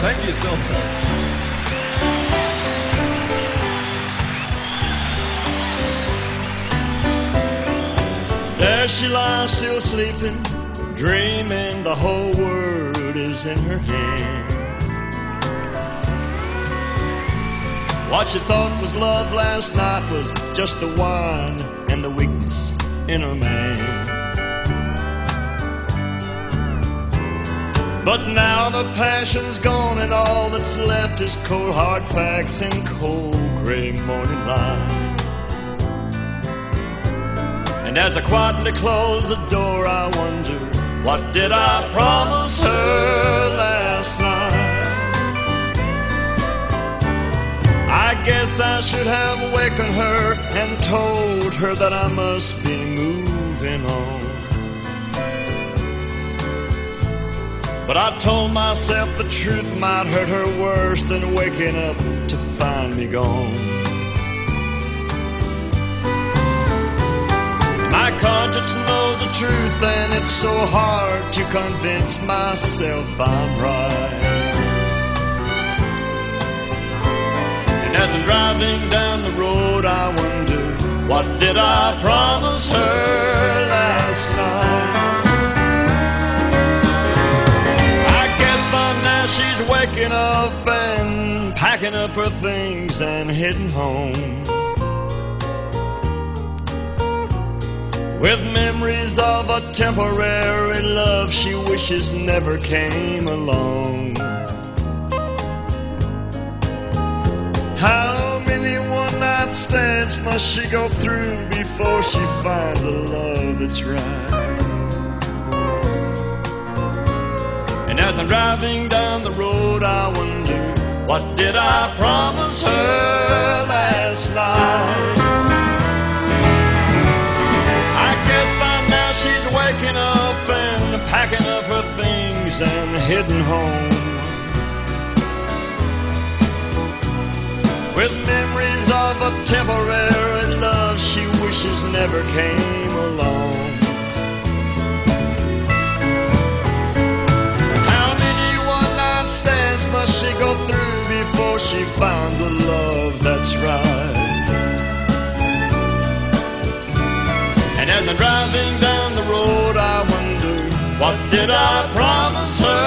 Thank you so much. There she lies still sleeping, dreaming the whole world is in her hands. What she thought was love last night was just the wine and the weakness in her man. But now the passion's gone and all that's left is cold hard facts and cold gray morning light. And as I quietly close the door, I wonder, what did I promise her last night? I guess I should have wakened her and told her that I must be moving on. But I told myself the truth might hurt her worse than waking up to find me gone. My conscience knows the truth, and it's so hard to convince myself I'm right. And as I'm driving down the road, I wonder, what did I promise her last night? Waking up and packing up her things and heading home. With memories of a temporary love she wishes never came along. How many one night stands must she go through before she finds the love that's right? As I'm driving down the road, I wonder, what did I promise her last night? I guess by now she's waking up and packing up her things and heading home. With memories of a temporary love she wishes never came along. She go through before she found the love that's right? And as I'm driving down the road, I wonder, what did I promise her